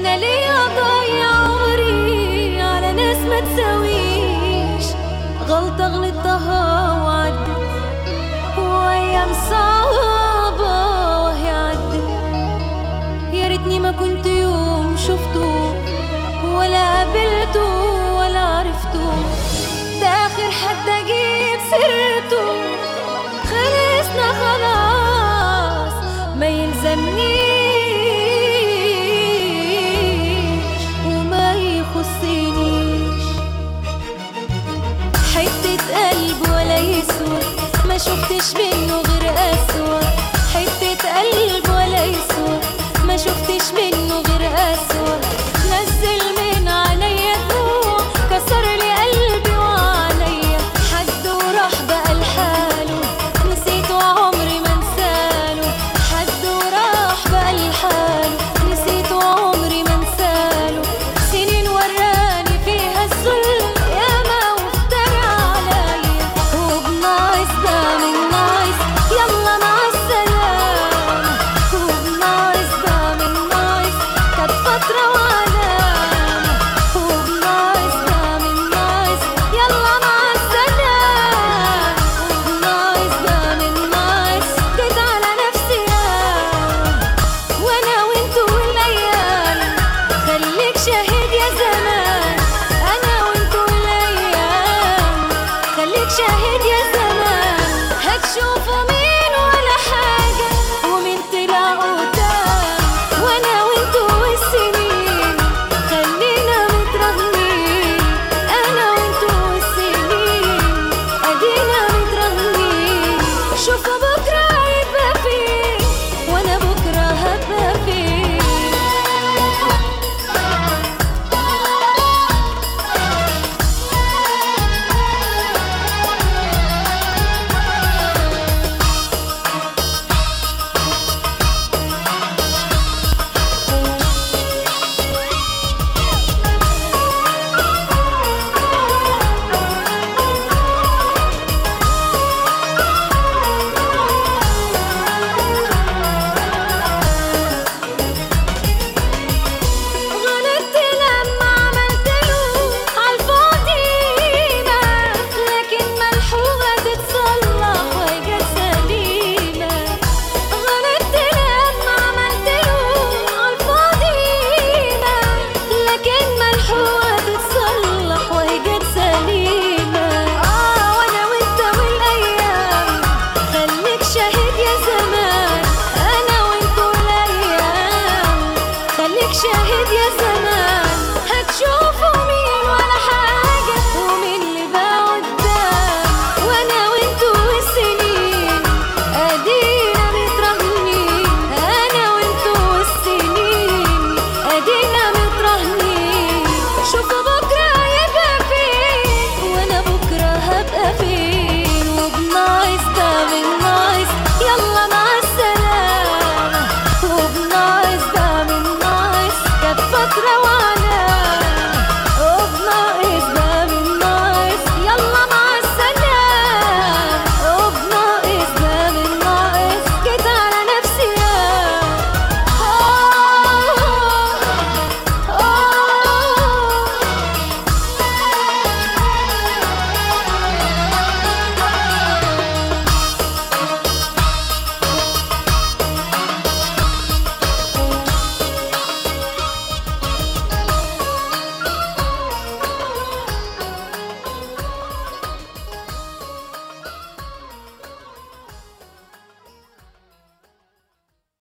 أنا ليه اضيع عمري على ناس ما تساويش. غلطة غلطتها وعدت وايام صعبة وهي عدت. يا ريتني ما كنت يوم شفته ولا قابلته ولا عرفته. ده آخر حد أجيب سيرته خلصنا خلاص ما يلزمنيش. Finish me Yo